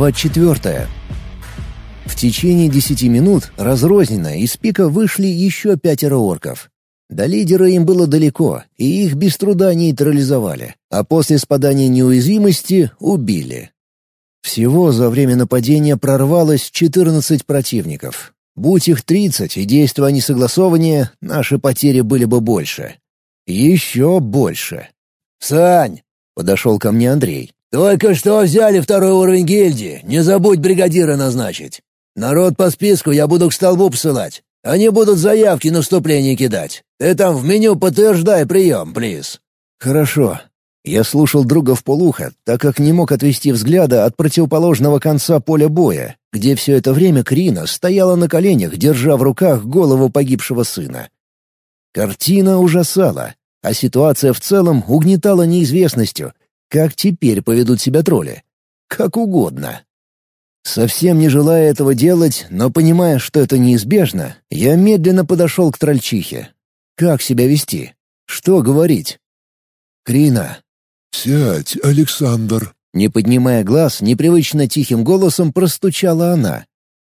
Глава четвертая. В течение десяти минут разрозненно из пика вышли еще пятеро орков. До лидера им было далеко, и их без труда нейтрализовали, а после спадания неуязвимости убили. Всего за время нападения прорвалось 14 противников. Будь их 30 и действия они согласованнее, наши потери были бы больше. Еще больше. «Сань!» — подошел ко мне Андрей. «Только что взяли второй уровень гильдии, не забудь бригадира назначить. Народ по списку я буду к столбу посылать. Они будут заявки на вступление кидать. Ты там в меню подтверждай прием, плиз». «Хорошо». Я слушал друга в полухо, так как не мог отвести взгляда от противоположного конца поля боя, где все это время Крина стояла на коленях, держа в руках голову погибшего сына. Картина ужасала, а ситуация в целом угнетала неизвестностью, как теперь поведут себя тролли? Как угодно. Совсем не желая этого делать, но понимая, что это неизбежно, я медленно подошел к трольчихе. Как себя вести? Что говорить? Крина. «Сядь, Александр», — не поднимая глаз, непривычно тихим голосом простучала она.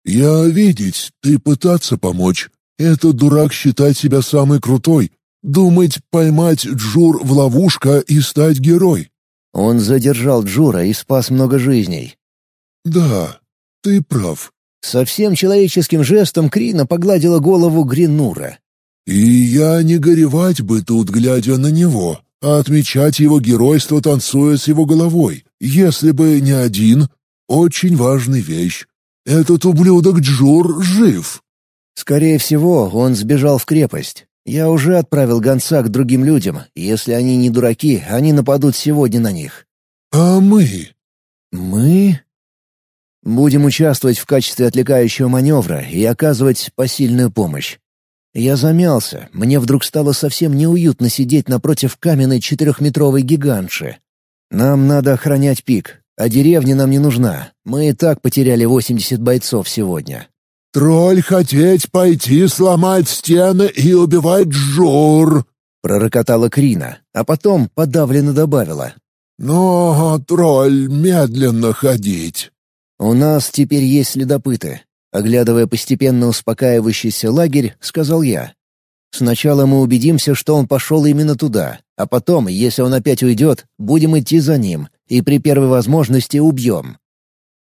«Я видеть, ты пытаться помочь. Этот дурак считать себя самый крутой. Думать поймать Джур в ловушка и стать герой. Он задержал Джура и спас много жизней. «Да, ты прав». Совсем человеческим жестом Крина погладила голову Гринура. «И я не горевать бы тут, глядя на него, а отмечать его геройство, танцуя с его головой, если бы не один, очень важный вещь. Этот ублюдок Джур жив». Скорее всего, он сбежал в крепость. Я уже отправил гонца к другим людям. Если они не дураки, они нападут сегодня на них. А мы? Мы? Будем участвовать в качестве отвлекающего маневра и оказывать посильную помощь. Я замялся, мне вдруг стало совсем неуютно сидеть напротив каменной четырехметровой гигантши. Нам надо охранять пик, а деревня нам не нужна. Мы и так потеряли 80 бойцов сегодня. «Тролль хотеть пойти сломать стены и убивать Жур!» — пророкотала Крина, а потом подавленно добавила. «Но, тролль, медленно ходить!» «У нас теперь есть следопыты», — оглядывая постепенно успокаивающийся лагерь, сказал я. «Сначала мы убедимся, что он пошел именно туда, а потом, если он опять уйдет, будем идти за ним и при первой возможности убьем.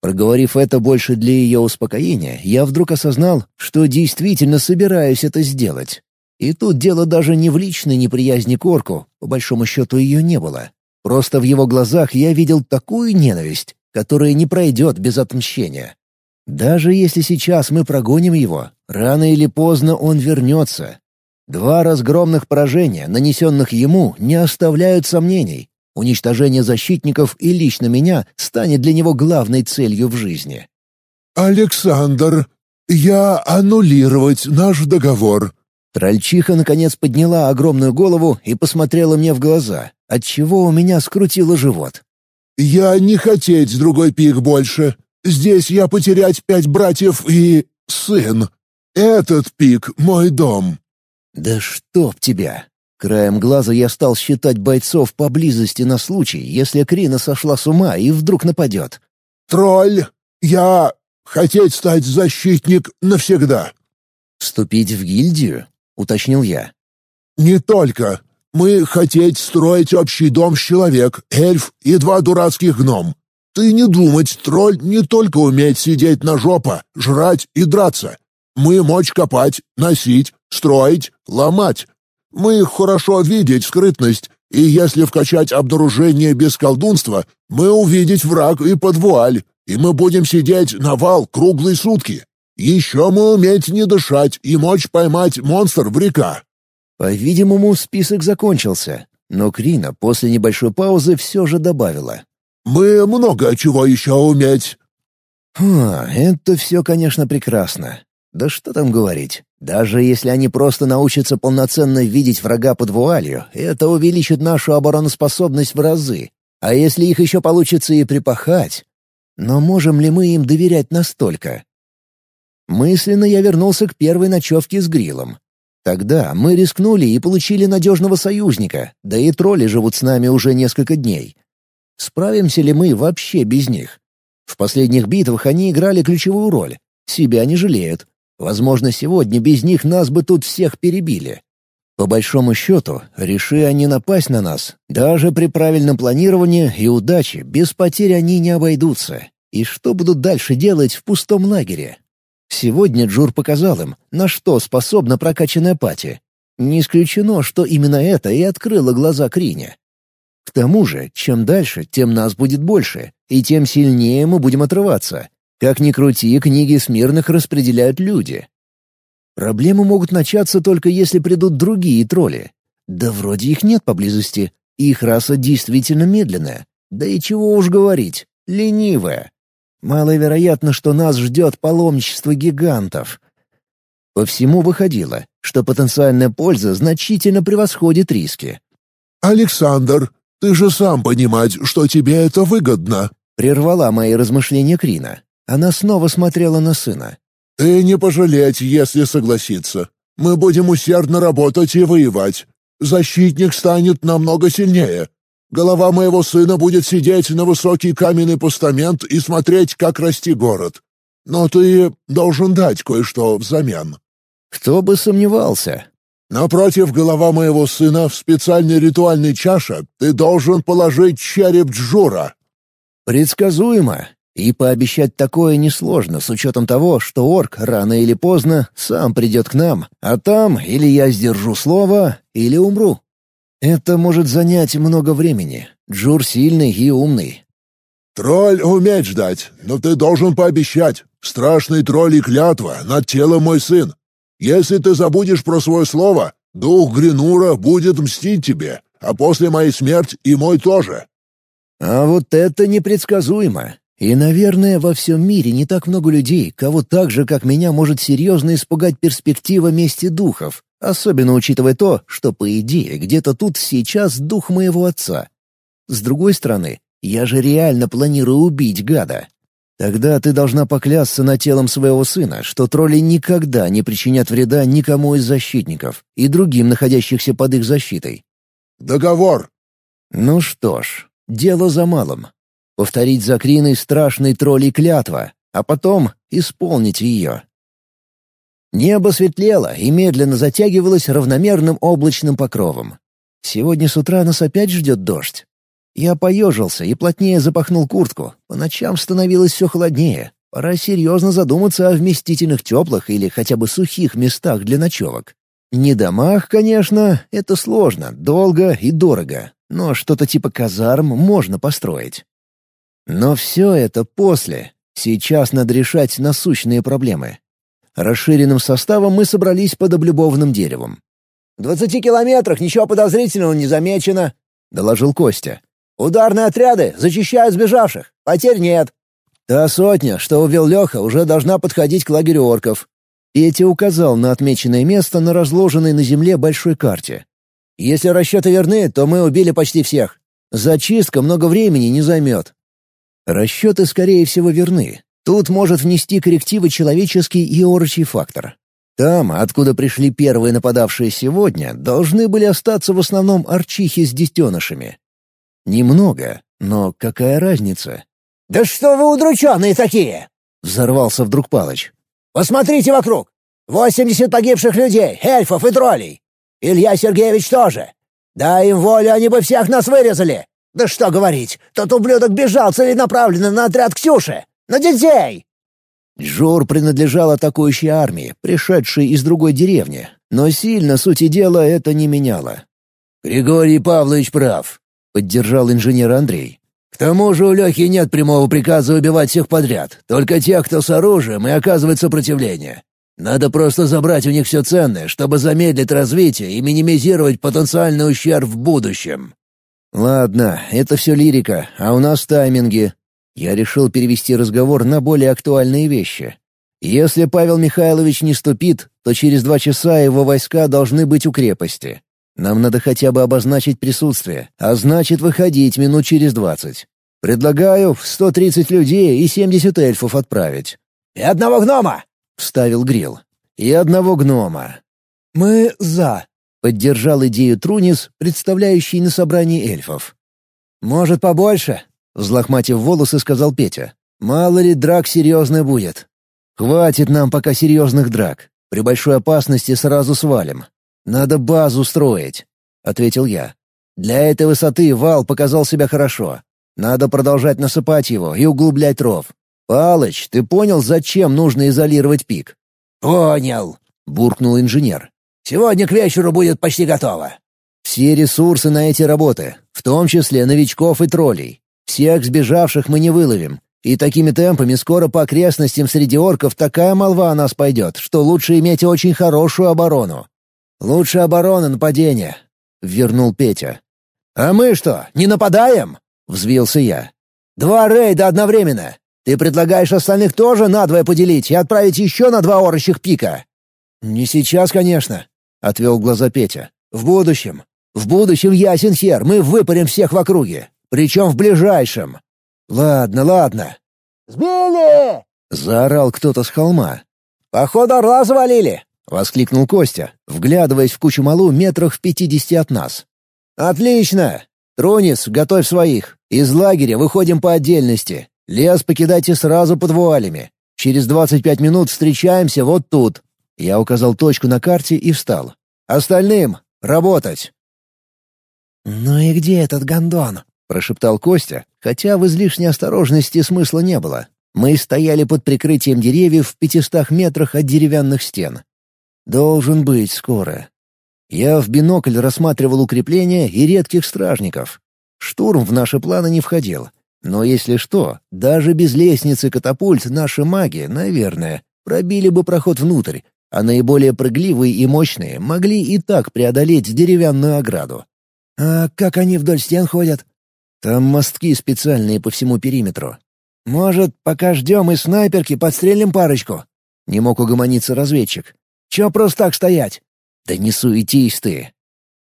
Проговорив это больше для ее успокоения, я вдруг осознал, что действительно собираюсь это сделать. И тут дело даже не в личной неприязни к орку, по большому счету ее не было. Просто в его глазах я видел такую ненависть, которая не пройдет без отмщения. Даже если сейчас мы прогоним его, рано или поздно он вернется. Два разгромных поражения, нанесенных ему, не оставляют сомнений. Уничтожение защитников и лично меня станет для него главной целью в жизни. «Александр, я аннулировать наш договор». Трольчиха наконец подняла огромную голову и посмотрела мне в глаза, отчего у меня скрутило живот. «Я не хотеть другой пик больше. Здесь я потерять пять братьев и... сын. Этот пик — мой дом». «Да чтоб тебя!» Краем глаза я стал считать бойцов поблизости на случай, если Крина сошла с ума и вдруг нападет. «Тролль, я хотеть стать защитник навсегда». «Вступить в гильдию?» — уточнил я. «Не только. Мы хотеть строить общий дом с человек, эльф и два дурацких гном. Ты не думать, тролль не только уметь сидеть на жопа, жрать и драться. Мы мочь копать, носить, строить, ломать. Мы хорошо видеть скрытность, и если вкачать обнаружение без колдунства, мы увидеть враг и под вуаль, и мы будем сидеть на вал круглые сутки. Еще мы уметь не дышать и мочь поймать монстр в река». По-видимому, список закончился, но Крина после небольшой паузы все же добавила. «Мы много чего еще уметь». «Хм, это все, конечно, прекрасно. Да что там говорить. Даже если они просто научатся полноценно видеть врага под вуалью, это увеличит нашу обороноспособность в разы. А если их еще получится и припахать? Но можем ли мы им доверять настолько? Мысленно я вернулся к первой ночевке с Грилом. Тогда мы рискнули и получили надежного союзника, да и тролли живут с нами уже несколько дней. Справимся ли мы вообще без них? В последних битвах они играли ключевую роль. Себя не жалеют. Возможно, сегодня без них нас бы тут всех перебили. По большому счету, реши они напасть на нас, даже при правильном планировании и удаче без потерь они не обойдутся. И что будут дальше делать в пустом лагере? Сегодня Джур показал им, на что способна прокачанная пати. Не исключено, что именно это и открыло глаза Крине. К тому же, чем дальше, тем нас будет больше, и тем сильнее мы будем отрываться. Как ни крути, книги смирных распределяют люди. Проблемы могут начаться только если придут другие тролли. Да вроде их нет поблизости. Их раса действительно медленная. Да и чего уж говорить, ленивая. Маловероятно, что нас ждет паломничество гигантов. По всему выходило, что потенциальная польза значительно превосходит риски. «Александр, ты же сам понимаешь, что тебе это выгодно», — прервала мои размышления Крина. Она снова смотрела на сына. «Ты не пожалеть, если согласиться. Мы будем усердно работать и воевать. Защитник станет намного сильнее. Голова моего сына будет сидеть на высокий каменный постамент и смотреть, как расти город. Но ты должен дать кое-что взамен». «Кто бы сомневался?» «Напротив голова моего сына в специальной ритуальной чаше ты должен положить череп Джура». «Предсказуемо. И пообещать такое несложно, с учетом того, что орк рано или поздно сам придет к нам, а там или я сдержу слово, или умру. Это может занять много времени. Джур сильный и умный. «Тролль умеет ждать, но ты должен пообещать. Страшный тролль и клятва над телом мой сын. Если ты забудешь про свое слово, дух Гринура будет мстить тебе, а после моей смерти и мой тоже». «А вот это непредсказуемо. И, наверное, во всем мире не так много людей, кого так же, как меня, может серьезно испугать перспектива мести духов, особенно учитывая то, что, по идее, где-то тут сейчас дух моего отца. С другой стороны, я же реально планирую убить гада. Тогда ты должна поклясться над телом своего сына, что тролли никогда не причинят вреда никому из защитников и другим, находящихся под их защитой. «Договор!» Ну что ж, дело за малым повторить за Криной страшный троллей клятва, а потом исполнить ее. Небо светлело и медленно затягивалось равномерным облачным покровом. Сегодня с утра нас опять ждет дождь. Я поежился и плотнее запахнул куртку. По ночам становилось все холоднее. Пора серьезно задуматься о вместительных теплых или хотя бы сухих местах для ночевок. Не домах, конечно, это сложно, долго и дорого, но что-то типа казарм можно построить. Но все это после. Сейчас надо решать насущные проблемы. Расширенным составом мы собрались под облюбованным деревом. «В двадцати километрах ничего подозрительного не замечено», — доложил Костя. «Ударные отряды зачищают сбежавших. Потерь нет». «Та сотня, что увел Леха, уже должна подходить к лагерю орков». Петя указал на отмеченное место на разложенной на земле большой карте. «Если расчеты верны, то мы убили почти всех. Зачистка много времени не займет. Расчеты, скорее всего, верны. Тут может внести коррективы человеческий и орочий фактор. Там, откуда пришли первые нападавшие сегодня, должны были остаться в основном арчихи с детенышами. Немного, но какая разница? «Да что вы удрученные такие!» — взорвался вдруг Палыч. «Посмотрите вокруг! Восемьдесят погибших людей, эльфов и троллей! Илья Сергеевич тоже! Дай им волю, они бы всех нас вырезали! Да что говорить, тот ублюдок бежал целенаправленно на отряд Ксюши! На детей!» Жор принадлежал атакующей армии, пришедшей из другой деревни, но сильно сути дела это не меняло. «Григорий Павлович прав», — поддержал инженер Андрей. «К тому же у Лехи нет прямого приказа убивать всех подряд, только тех, кто с оружием и оказывает сопротивление. Надо просто забрать у них все ценное, чтобы замедлить развитие и минимизировать потенциальный ущерб в будущем». «Ладно, это все лирика, а у нас тайминги». Я решил перевести разговор на более актуальные вещи. Если Павел Михайлович не ступит, то через два часа его войска должны быть у крепости. Нам надо хотя бы обозначить присутствие, а значит выходить минут через двадцать. Предлагаю в сто тридцать людей и семьдесят эльфов отправить. «И одного гнома!» — вставил Грил. «И одного гнома». «Мы за», Поддержал идею Трунис, представляющий на собрании эльфов. «Может, побольше?» — взлохматив волосы, сказал Петя. Мало ли драк серьезный будет. Хватит нам пока серьезных драк. При большой опасности сразу свалим. Надо базу строить», — ответил я. «Для этой высоты вал показал себя хорошо. Надо продолжать насыпать его и углублять ров. Палыч, ты понял, зачем нужно изолировать пик?» «Понял», — буркнул инженер. «Сегодня к вечеру будет почти готово». «Все ресурсы на эти работы, в том числе новичков и троллей. Всех сбежавших мы не выловим, и такими темпами скоро по окрестностям среди орков такая молва о нас пойдет, что лучше иметь очень хорошую оборону. «Лучше оборона нападения», — вернул Петя. «А мы что, не нападаем?» — взвился я. «Два рейда одновременно. Ты предлагаешь остальных тоже надвое поделить и отправить еще на два орочьих пика?» «Не сейчас, конечно», — отвел глаза Петя. «В будущем. В будущем, ясен хер, мы выпарим всех в округе. Причем в ближайшем. «Ладно, ладно». «Сбили!» — заорал кто-то с холма. «Походу орла завалили!» — воскликнул Костя, вглядываясь в кучу малу метрах в пятидесяти от нас. «Отлично! Тронис, готовь своих. Из лагеря выходим по отдельности. Лес покидайте сразу под вуалями. Через двадцать пять минут встречаемся вот тут». Я указал точку на карте и встал. «Остальным — работать!» «Ну и где этот гондон?» прошептал Костя, хотя в излишней осторожности смысла не было. Мы стояли под прикрытием деревьев в пятистах метрах от деревянных стен. Должен быть скоро. Я в бинокль рассматривал укрепления и редких стражников. Штурм в наши планы не входил. Но если что, даже без лестницы катапульт наши маги, наверное, пробили бы проход внутрь, а наиболее прыгливые и мощные могли и так преодолеть деревянную ограду. «А как они вдоль стен ходят?» Там мостки специальные по всему периметру. Может, пока ждем и снайперки подстрелим парочку?» Не мог угомониться разведчик. «Чё просто так стоять?» «Да не суетись ты!»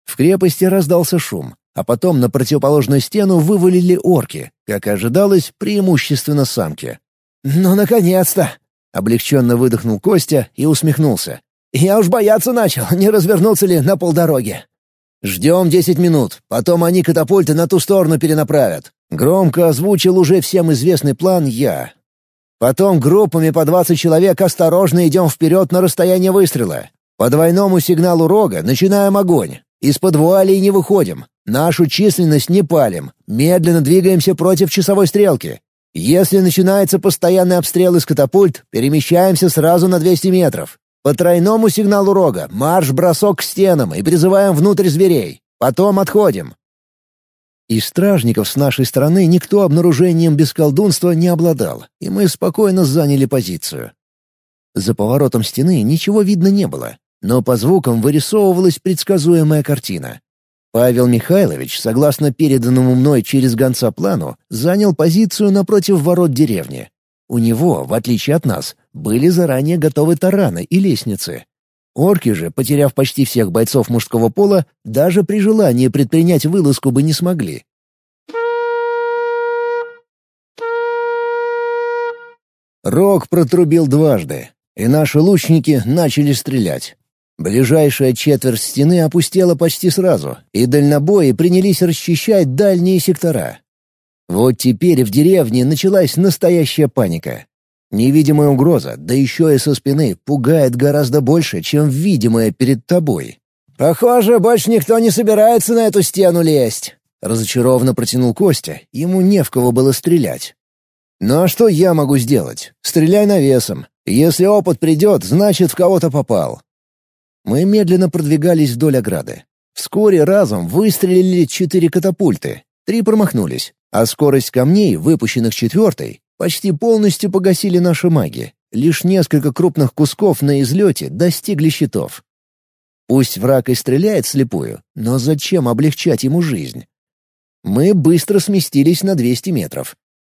В крепости раздался шум, а потом на противоположную стену вывалили орки, как ожидалось, преимущественно самки. «Ну, наконец-то!» — облегченно выдохнул Костя и усмехнулся. «Я уж бояться начал, не развернуться ли на полдороги». «Ждем десять минут, потом они катапульты на ту сторону перенаправят». Громко озвучил уже всем известный план я. Потом группами по двадцать человек осторожно идем вперед на расстояние выстрела. По двойному сигналу рога начинаем огонь. Из-под вуалей не выходим. Нашу численность не палим. Медленно двигаемся против часовой стрелки. Если начинается постоянный обстрел из катапульт, перемещаемся сразу на 200 метров. По тройному сигналу рога марш-бросок к стенам и призываем внутрь зверей. Потом отходим. Из стражников с нашей стороны никто обнаружением без колдунства не обладал, и мы спокойно заняли позицию. За поворотом стены ничего видно не было, но по звукам вырисовывалась предсказуемая картина. Павел Михайлович, согласно переданному мной через гонца плану, занял позицию напротив ворот деревни. У него, в отличие от нас, были заранее готовы тараны и лестницы. Орки же, потеряв почти всех бойцов мужского пола, даже при желании предпринять вылазку бы не смогли. Рог протрубил дважды, и наши лучники начали стрелять. Ближайшая четверть стены опустела почти сразу, и дальнобои принялись расчищать дальние сектора. Вот теперь в деревне началась настоящая паника. Невидимая угроза, да еще и со спины, пугает гораздо больше, чем видимая перед тобой. «Похоже, больше никто не собирается на эту стену лезть», — разочарованно протянул Костя, ему не в кого было стрелять. «Ну а что я могу сделать? Стреляй навесом. Если опыт придет, значит, в кого-то попал». Мы медленно продвигались вдоль ограды. Вскоре разом выстрелили четыре катапульты. Три промахнулись, а скорость камней, выпущенных четвертой, почти полностью погасили наши маги. Лишь несколько крупных кусков на излете достигли щитов. Пусть враг и стреляет слепую, но зачем облегчать ему жизнь? Мы быстро сместились на 200 метров.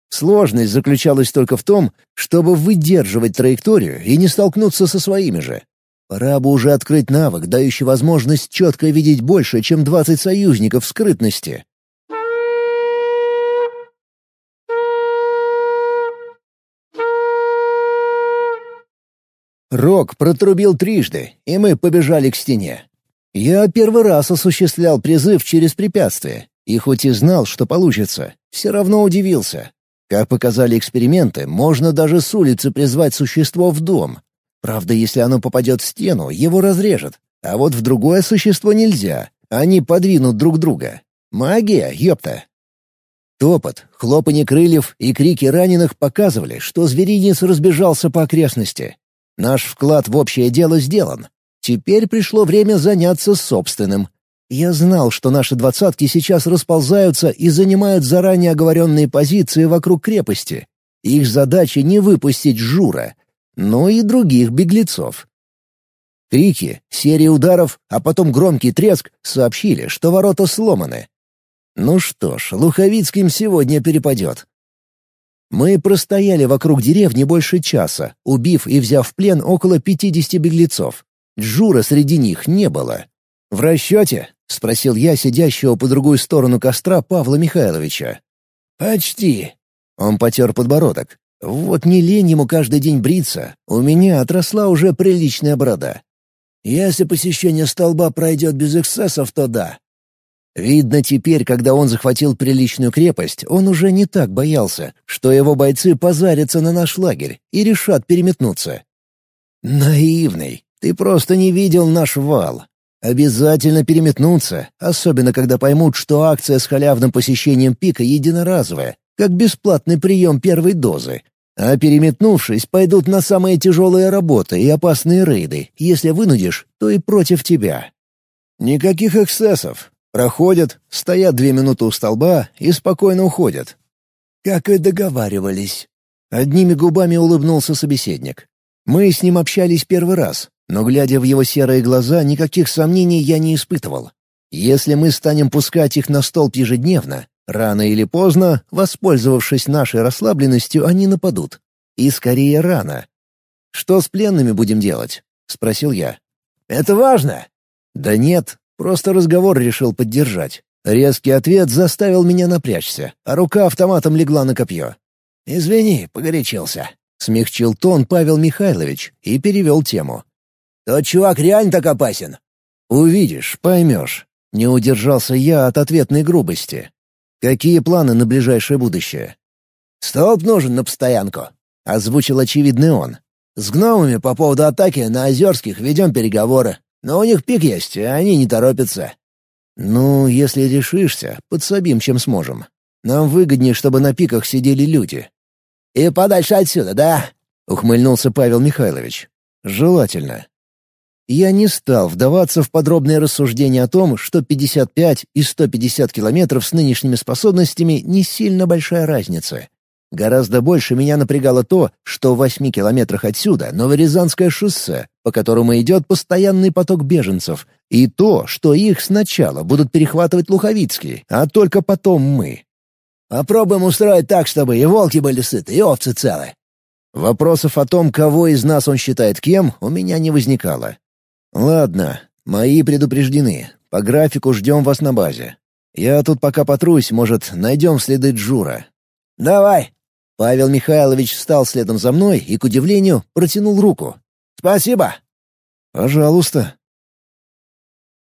Сложность заключалась только в том, чтобы выдерживать траекторию и не столкнуться со своими же. Пора бы уже открыть навык, дающий возможность четко видеть больше, чем 20 союзников в скрытности. Рок протрубил трижды, и мы побежали к стене. Я первый раз осуществлял призыв через препятствие, и хоть и знал, что получится, все равно удивился. Как показали эксперименты, можно даже с улицы призвать существо в дом. Правда, если оно попадет в стену, его разрежет. А вот в другое существо нельзя. Они подвинут друг друга. Магия, ёпта. Топот, хлопанье крыльев и крики раненых показывали, что зверинец разбежался по окрестности. Наш вклад в общее дело сделан. Теперь пришло время заняться собственным. Я знал, что наши двадцатки сейчас расползаются и занимают заранее оговоренные позиции вокруг крепости. Их задача не выпустить Жура, но и других беглецов. Крики, серия ударов, а потом громкий треск сообщили, что ворота сломаны. Ну что ж, Луховицким сегодня перепадет. Мы простояли вокруг деревни больше часа, убив и взяв в плен около пятидесяти беглецов. Джура среди них не было. «В расчете?» — спросил я сидящего по другую сторону костра Павла Михайловича. «Почти». Он потер подбородок. «Вот не лень ему каждый день бриться. У меня отросла уже приличная борода. Если посещение столба пройдет без эксцессов, то да. Видно, теперь, когда он захватил приличную крепость, он уже не так боялся, что его бойцы позарятся на наш лагерь и решат переметнуться. Наивный. Ты просто не видел наш вал. Обязательно переметнуться, особенно когда поймут, что акция с халявным посещением пика единоразовая, как бесплатный прием первой дозы. А переметнувшись, пойдут на самые тяжелые работы и опасные рейды. Если вынудишь, то и против тебя. Никаких эксцессов. Проходят, стоят две минуты у столба и спокойно уходят. Как и договаривались. Одними губами улыбнулся собеседник. Мы с ним общались первый раз, но, глядя в его серые глаза, никаких сомнений я не испытывал. Если мы станем пускать их на столб ежедневно, рано или поздно, воспользовавшись нашей расслабленностью, они нападут. И скорее рано. «Что с пленными будем делать?» — спросил я. «Это важно!» «Да нет, просто разговор решил поддержать. Резкий ответ заставил меня напрячься, а рука автоматом легла на копье. «Извини, погорячился», — смягчил тон Павел Михайлович и перевел тему. Тот чувак реально так опасен?» «Увидишь, поймешь». Не удержался я от ответной грубости. «Какие планы на ближайшее будущее?» «Столб нужен на постоянку», — озвучил очевидный он. «С гномами по поводу атаки на Озерских ведем переговоры. Но у них пик есть, и они не торопятся». «Ну, если решишься, подсобим, чем сможем. Нам выгоднее, чтобы на пиках сидели люди». «И подальше отсюда, да?» — ухмыльнулся Павел Михайлович. «Желательно. Я не стал вдаваться в подробные рассуждения о том, что 55 и 150 километров с нынешними способностями не сильно большая разница. Гораздо больше меня напрягало то, что в 8 километрах отсюда Новорязанское шоссе, по которому идет постоянный поток беженцев, и то, что их сначала будут перехватывать Луховицкие, а только потом мы. Попробуем устроить так, чтобы и волки были сыты, и овцы целы. Вопросов о том, кого из нас он считает кем, у меня не возникало. «Ладно, мои предупреждены. По графику ждем вас на базе. Я тут пока потрусь, может, найдем следы Джура». «Давай!» Павел Михайлович встал следом за мной и, к удивлению, протянул руку. «Спасибо!» «Пожалуйста!»